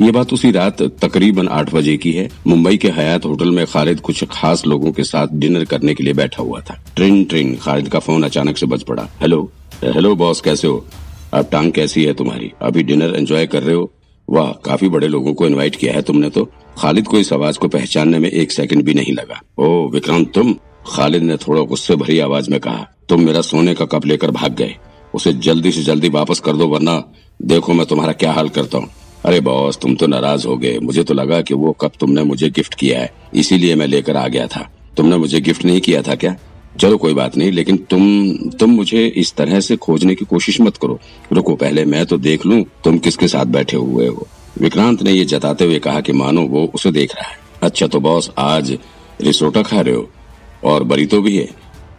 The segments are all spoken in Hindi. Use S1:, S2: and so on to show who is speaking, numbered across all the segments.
S1: ये बात उसी रात तकरीबन आठ बजे की है। मुंबई के हयात होटल में खालिद कुछ खास लोगों के साथ डिनर करने के लिए बैठा हुआ था। ट्रिंग ट्रिंग खालिद का फ़ोन अचानक से बज पड़ा। हेलो हेलो बॉस, कैसे हो? अब टांग कैसी है तुम्हारी? अभी डिनर एंजॉय कर रहे हो? वाह, काफ़ी बड़े लोगों को इनवाइट किया है तुमने तो। खालिद को इस आवाज़ को पहचानने में एक सेकंड भी नहीं लगा। ओ, विक्रांत, तुम? खालिद ने थोड़ा गुस्से भरी आवाज़ में कहा, तुम मेरा सोने का कप लेकर भाग गए। उसे जल्दी से जल्दी वापस कर दो, वरना देखो मैं तुम्हारा क्या हाल करता हूँ। अरे बॉस, तुम तो नाराज़ हो गए। मुझे तो लगा कि वो कप तुमने मुझे गिफ्ट किया है। इसीलिए मैं लेकर आ गया था। तुमने मुझे गिफ्ट नहीं किया था क्या? चलो कोई बात नहीं, लेकिन तुम तुम मुझे इस तरह से खोजने की कोशिश मत करो। रुको पहले, मैं तो देख लूँ तुम किसके साथ बैठे हुए हो। विक्रांत ने ये जताते हुए कहा कि मानो वो उसे देख रहा है। अच्छा तो बॉस, आज रिसोटा खा रहे हो? और बरीतो भी है?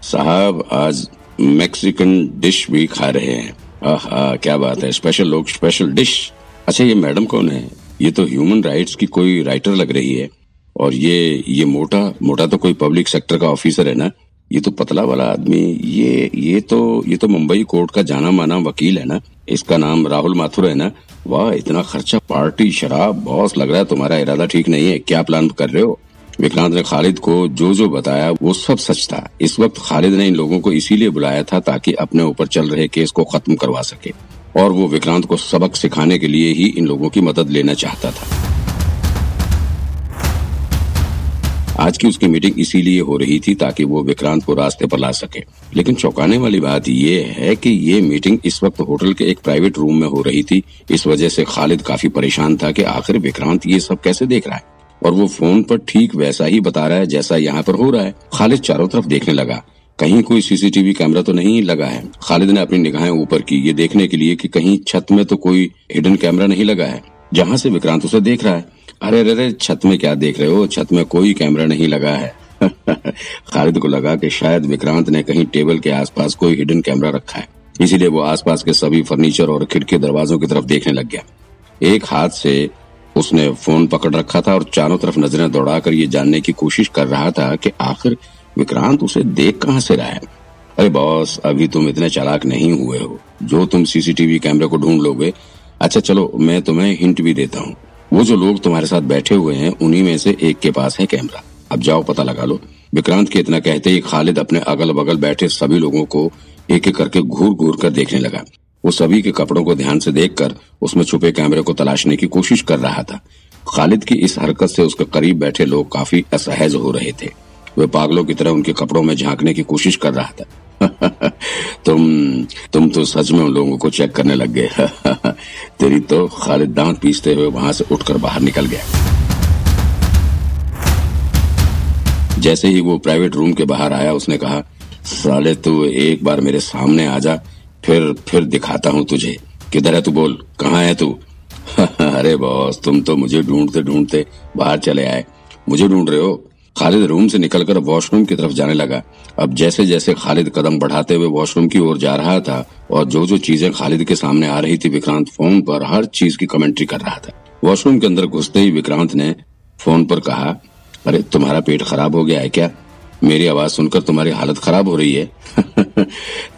S1: साहब, आज मैक्सिकन डिश भी खा रहे हैं। आहा, क्या बात है स्पेशल लोग स्पेशल डिश अच्छा ये मैडम कौन है? ये तो ह्यूमन राइट्स की कोई राइटर लग रही है। और ये ये मोटा मोटा तो कोई पब्लिक सेक्टर का ऑफिसर है ना? ये तो पतला वाला आदमी। ये ये तो ये तो मुंबई कोर्ट का जाना माना वकील है ना? इसका नाम राहुल माथुर है ना? वाह, इतना खर्चा, पार्टी, शराब, बॉस, लग रहा है तुम्हारा इरादा ठीक नहीं है। क्या प्लान कर रहे हो? विक्रांत ने खालिद को जो जो बताया, वो सब सच था। इस वक्त खालिद ने इन लोगों को इसीलिए बुलाया था ताकि अपने ऊपर चल रहे केस को खत्म करवा सके। और वो विक्रांत को सबक सिखाने के लिए ही इन लोगों की मदद लेना चाहता था। आज की उसकी मीटिंग इसीलिए हो रही थी ताकि वो विक्रांत को रास्ते पर ला सके। लेकिन चौंकाने वाली बात यह है कि ये मीटिंग इस वक्त होटल के एक प्राइवेट रूम में हो रही थी। इस वजह से खालिद काफ़ी परेशान था कि आखिर विक्रांत ये सब कैसे देख रहा है। और वो फ़ोन पर ठीक वैसा ही बता रहा है जैसा यहाँ पर हो रहा है। खालिद चारों तरफ़ देखने लगा। कहीं कोई सीसीटीवी कैमरा तो नहीं लगा है। खालिद ने अपनी निगाहें ऊपर की। ये देखने के लिए कि कहीं छत में तो कोई हिडन कैमरा नहीं लगा है। जहाँ से विक्रांत उसे देख रहा है। अरे अरे छत में क्या देख रहे हो? छत में कोई कैमरा नहीं लगा है। खालिद को लगा कि शायद विक्रांत ने कहीं टेबल के आसपास कोई हिडन कैमरा रखा है। इसीलिए वो आसपास के सभी फर्नीचर और खिड़की दरवाजों की तरफ़ देखने लग गया। एक हाथ से उसने फ़ोन पकड़ रखा था और चारों तरफ़ नज़रें दौड़ाकर ये जानने की कोशिश कर रहा था कि आखिर विक्रांत उसे देख कहाँ से रहा है अरे बॉस, अभी तुम इतने चालाक नहीं हुए हो। जो तुम सीसीटीवी कैमरे को ढूंढ लोगे। अच्छा चलो, मैं तुम्हें हिंट भी देता हूँ। वो जो लोग तुम्हारे साथ बैठे हुए हैं, उन्हीं में से एक के पास है कैमरा। अब जाओ, पता लगा लो। विक्रांत के इतना कहते ही खालिद अपने अगल बगल बैठे सभी लोगों को एक एक करके घूर घूर कर देखने लगा। वो सभी के कपड़ों को ध्यान से देखकर उसमें छुपे कैमरे को तलाशने की कोशिश कर रहा था। खालिद की इस हरकत से उसके करीब बैठे लोग काफ़ी असहज हो रहे थे। वे पागलों की तरह उनके कपड़ों में झांकने की कोशिश कर रहा था। तुम तुम तो सच में उन लोगों को चेक करने लग गए। तेरी तो खालिद दांत पीसते हुए वहाँ से उठकर बाहर निकल गया। जैसे ही वो प्राइवेट रूम के बाहर आया, उसने कहा, साले, तू एक बार मेरे सामने आ जा, फिर फिर दिखाता हूँ तुझे। किधर है तू बोल? कहाँ है तू? अरे बॉस, तुम तो मुझे ढूंढते ढूंढते बाहर चले आए। मुझे ढूंढ रहे हो? खालिद रूम से निकलकर वॉशरूम की तरफ़ जाने लगा। अब जैसे जैसे खालिद कदम बढ़ाते हुए वॉशरूम की ओर जा रहा था और जो जो चीज़ें खालिद के सामने आ रही थी विक्रांत फ़ोन पर, हर चीज़ की कमेंट्री कर रहा था। वॉशरूम के अंदर घुसते ही विक्रांत ने फ़ोन पर कहा, अरे, तुम्हारा पेट खराब हो गया है क्या? मेरी आवाज़ सुनकर तुम्हारी हालत खराब हो रही है?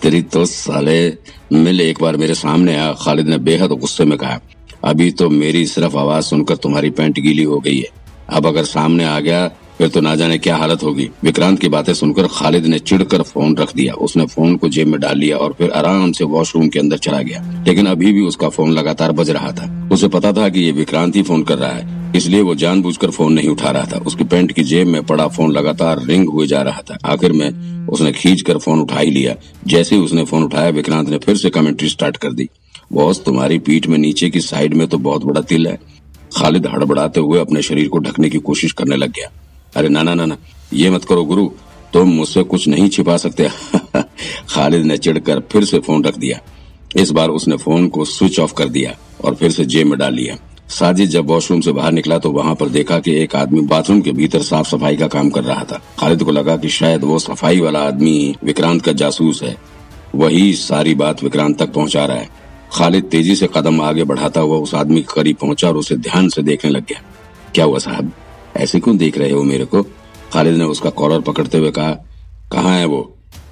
S1: तेरी तो साले मिल एक बार मेरे सामने आ, खालिद ने बेहद गुस्से में कहा, अभी तो मेरी सिर्फ़ आवाज़ सुनकर तुम्हारी पैंट गीली हो गई है। अब अगर सामने आ गया फिर तो ना जाने क्या हालत होगी। विक्रांत की बातें सुनकर खालिद ने चिढ़कर फ़ोन रख दिया। उसने फ़ोन को जेब में डाल लिया और फिर आराम से वॉशरूम के अंदर चला गया। लेकिन अभी भी उसका फ़ोन लगातार बज रहा था। उसे पता था कि ये विक्रांत ही फ़ोन कर रहा है, इसलिए वो जानबूझकर फ़ोन नहीं उठा रहा था। उसकी पेंट की जेब में पड़ा फ़ोन लगातार रिंग हुए जा रहा था। आखिर में उसने खींच कर फ़ोन उठा ही लिया। जैसे ही उसने फ़ोन उठाया, विक्रांत ने फिर से कमेंट्री स्टार्ट कर दी। बॉस, तुम्हारी पीठ में नीचे की साइड में तो बहुत बड़ा तिल है। खालिद हड़बड़ाते हुए अपने शरीर को ढकने की कोशिश करने लग गया। अरे ना ना ना ना। ये मत करो गुरु, तुम मुझसे कुछ नहीं छिपा सकते। खालिद ने चिढ़कर फिर से फ़ोन रख दिया। इस बार उसने फ़ोन को स्विच ऑफ़ कर दिया और फिर से जेब में डाल लिया। साजिद जब वॉशरूम से बाहर निकला तो वहाँ पर देखा कि एक आदमी बाथरूम के भीतर साफ़ सफ़ाई का काम कर रहा था। खालिद को लगा कि शायद वो सफ़ाई वाला आदमी विक्रांत का जासूस है। वही सारी बात विक्रांत तक पहुँचा रहा है। खालिद तेज़ी से कदम आगे बढ़ाता हुआ उस आदमी के करीब पहुँचा और उसे ध्यान से देखने लग गया। क्या हुआ साहब? ऐसे क्यों देख रहे हो मेरे को? खालिद ने उसका कॉलर पकड़ते हुए कहा, कहाँ है वो?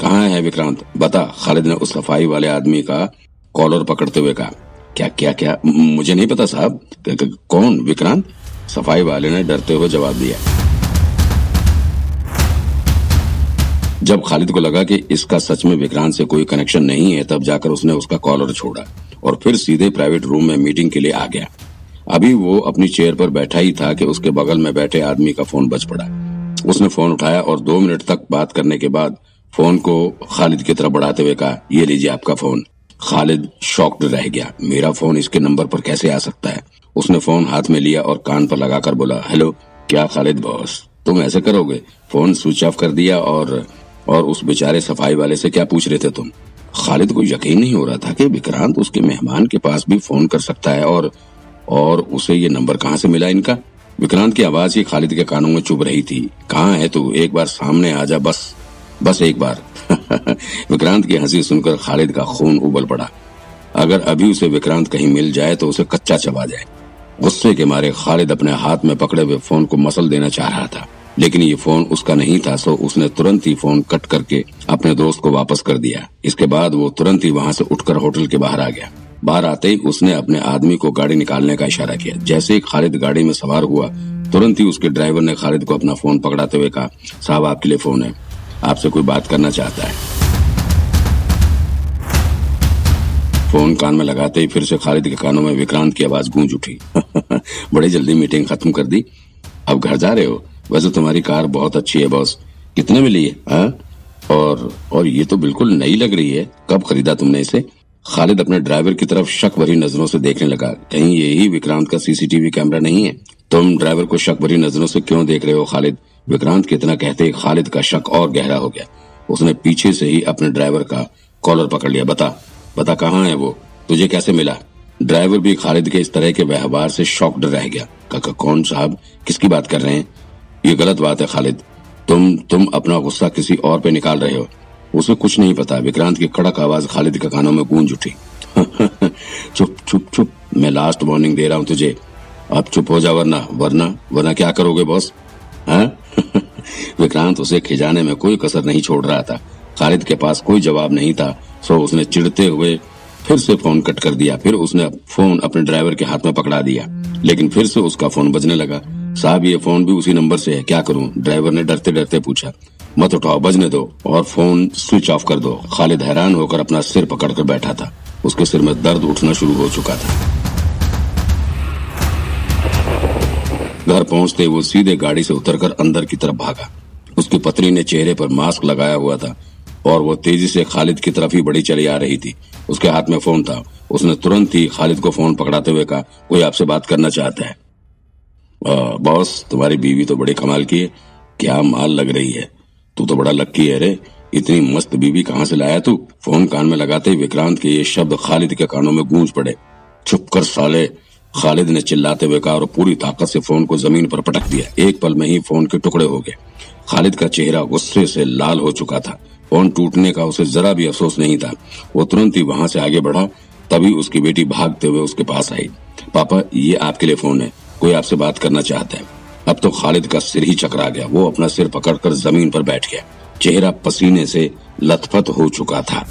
S1: कहाँ है विक्रांत? बता, खालिद ने उस सफ़ाई वाले आदमी का कॉलर पकड़ते हुए कहा। क्या क्या क्या? मुझे नहीं पता साहब। कौन? विक्रांत? सफ़ाई वाले ने डरते हुए जवाब दिया। जब खालिद को लगा कि इसका सच में विक्रांत से कोई कनेक्शन नहीं है, तब जाकर उसने उसका कॉलर छोड़ा और फिर सीधे प्राइवेट रूम में मीटिंग के लिए आ गया। अभी वो अपनी चेयर पर बैठा ही था कि उसके बगल में बैठे आदमी का फ़ोन बज पड़ा। उसने फ़ोन उठाया और दो मिनट तक बात करने के बाद फ़ोन को खालिद की तरफ़ बढ़ाते हुए कहा, ये लीजिए आपका फ़ोन। खालिद शॉक्ड रह गया। मेरा फ़ोन इसके नंबर पर कैसे आ सकता है? उसने फ़ोन हाथ में लिया और कान पर लगाकर बोला, हेलो, क्या खालिद बॉस, तुम ऐसे करोगे? फ़ोन स्विच ऑफ़ कर दिया और और उस बेचारे सफ़ाई वाले से क्या पूछ रहे थे तुम? खालिद को यकीन नहीं हो रहा था कि विक्रांत उसके मेहमान के पास भी फ़ोन कर सकता है और और उसे ये नंबर कहाँ से मिला इनका? विक्रांत की आवाज़ ही खालिद के कानों में चुभ रही थी। कहाँ है तू? एक बार सामने आ जा, बस। बस एक बार। विक्रांत की हँसी सुनकर खालिद का खून उबल पड़ा। अगर अभी उसे विक्रांत कहीं मिल जाए तो उसे कच्चा चबा जाए। गुस्से के मारे खालिद अपने हाथ में पकड़े हुए फ़ोन को मसल देना चाह रहा था। लेकिन ये फ़ोन उसका नहीं था, सो उसने तुरंत ही फ़ोन कट करके अपने दोस्त को वापस कर दिया। इसके बाद वो तुरंत ही वहाँ से उठकर होटल के बाहर आ गया। बाहर आते ही उसने अपने आदमी को गाड़ी निकालने का इशारा किया। जैसे ही खालिद गाड़ी में सवार हुआ, तुरंत ही उसके ड्राइवर ने खालिद को अपना फ़ोन पकड़ाते हुए कहा, साहब, आपके लिए फ़ोन है। आपसे कोई बात करना चाहता है? फ़ोन कान में लगाते ही फिर से खालिद के कानों में विक्रांत की आवाज़ गूंज उठी। बड़ी जल्दी मीटिंग खत्म कर दी। अब घर जा रहे हो? वैसे तुम्हारी कार बहुत अच्छी है, बॉस। कितने में ली है हाँ? और और ये तो बिल्कुल नई लग रही है। कब खरीदा तुमने इसे? खालिद अपने ड्राइवर की तरफ़ शक भरी नज़रों से देखने लगा। कहीं यही विक्रांत का सीसीटीवी कैमरा नहीं है? तुम ड्राइवर को शक भरी नज़रों से क्यों देख रहे हो खालिद? विक्रांत कितना कहते खालिद का शक और गहरा हो गया। उसने पीछे से ही अपने ड्राइवर का कॉलर पकड़ लिया। बता बता कहाँ है वो? तुझे कैसे मिला? ड्राइवर भी खालिद के इस तरह के व्यवहार से शॉक्ड रह गया। काका, कौन साहब? किसकी बात कर रहे हैं? ये गलत बात है खालिद। तुम तुम अपना गुस्सा किसी और पे निकाल रहे हो। उसे कुछ नहीं पता। विक्रांत की कड़क आवाज़ खालिद के कानों में गूंज उठी। चुप चुप चुप। मैं लास्ट वार्निंग दे रहा हूँ तुझे। अब चुप हो जा वरना वरना वरना क्या करोगे बॉस हाँ? विक्रांत उसे खिजाने में कोई कसर नहीं छोड़ रहा था। खालिद के पास कोई जवाब नहीं था। सो उसने चिढ़ते हुए फिर से फ़ोन कट कर दिया। फिर उसने फ़ोन अपने ड्राइवर के हाथ में पकड़ा दिया। लेकिन फिर से उसका फ़ोन बजने लगा। साहब, ये फ़ोन भी उसी नंबर से है। क्या करूँ? ड्राइवर ने डरते डरते पूछा। मत उठाओ, बजने दो और फ़ोन स्विच ऑफ़ कर दो। खालिद हैरान होकर अपना सिर पकड़कर बैठा था। उसके सिर में दर्द उठना शुरू हो चुका था। घर पहुँचते वो सीधे गाड़ी से उतरकर अंदर की तरफ़ भागा। उसकी पत्नी ने चेहरे पर मास्क लगाया हुआ था और वो तेज़ी से खालिद की तरफ़ ही बड़ी चली आ रही थी। उसके हाथ में फ़ोन था। उसने तुरंत ही खालिद को फ़ोन पकड़ाते हुए कहा, कोई आपसे बात करना चाहता है? बॉस, तुम्हारी बीवी तो बड़ी कमाल की है। क्या माल लग रही है? तू तो बड़ा लक्की है रे। इतनी मस्त बीवी कहाँ से लाया तू? फ़ोन कान में लगाते ही विक्रांत के ये शब्द खालिद के कानों में गूंज पड़े। चुप कर साले। खालिद ने चिल्लाते हुए कहा और पूरी ताकत से फ़ोन को ज़मीन पर पटक दिया। एक पल में ही फ़ोन के टुकड़े हो गए। खालिद का चेहरा गुस्से से लाल हो चुका था। फ़ोन टूटने का उसे जरा भी अफसोस नहीं था। वो तुरंत ही वहाँ से आगे बढ़ा। तभी उसकी बेटी भागते हुए उसके पास आई। पापा, ये आपके लिए फ़ोन है। कोई आपसे बात करना चाहता है। अब तो खालिद का सिर ही चकरा गया। वो अपना सिर पकड़कर ज़मीन पर बैठ गया। चेहरा पसीने से लथपथ हो चुका था।